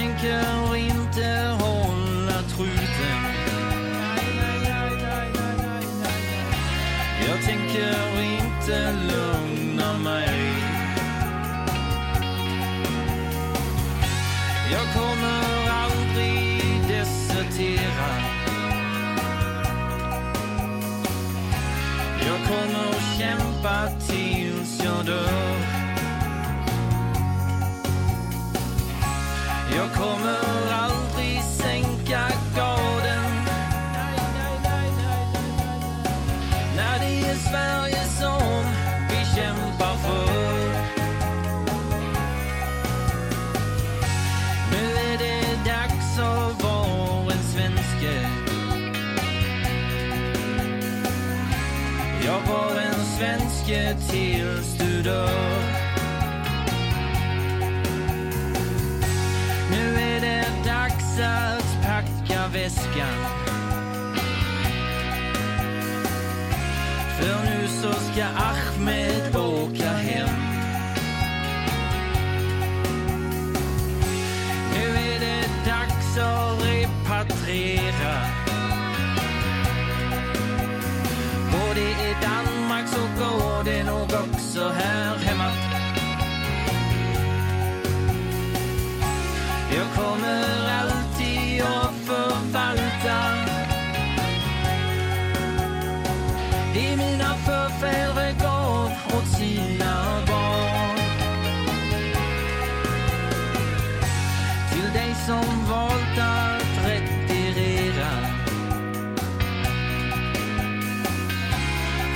tänker inte hålla truten. Jag tänker inte lugna mig. Jag kommer aldrig desertera. Jag kommer kämpa svenske tills du dör. Nu är det dags att packa väskan. För nu så ska Ahmed åka hem. Nu är det dags att repatriera. Nog också här hemma. Jag kommer alltid att förvalta det mina förfäder gav åt sina barn. Till dig som valt att retirera.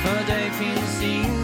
För dig finns inget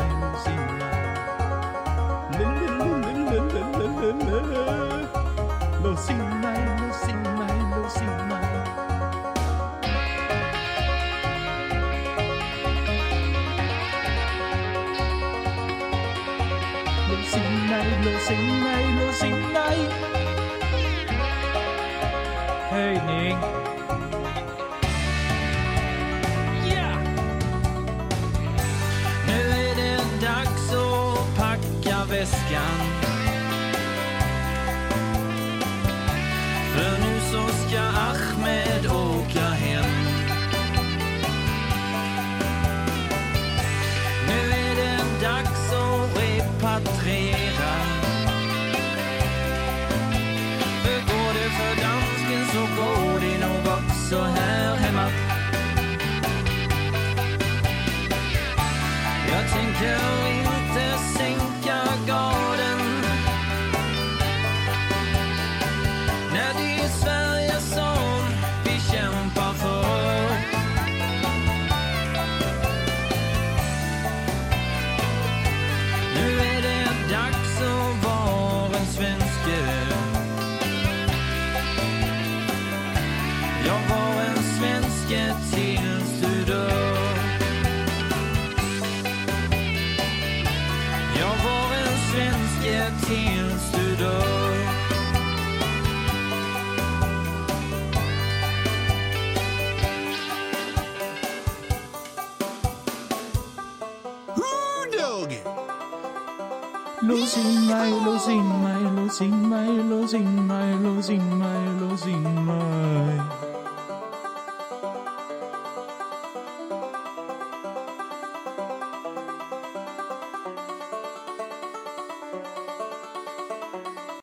losing my, losing my, losing my. Losing my, losing my, losing my. Hey Nick. Yeah. Nu är det dags att packa väskan losing my, losing my, losing my, losing my, losing my, losing my.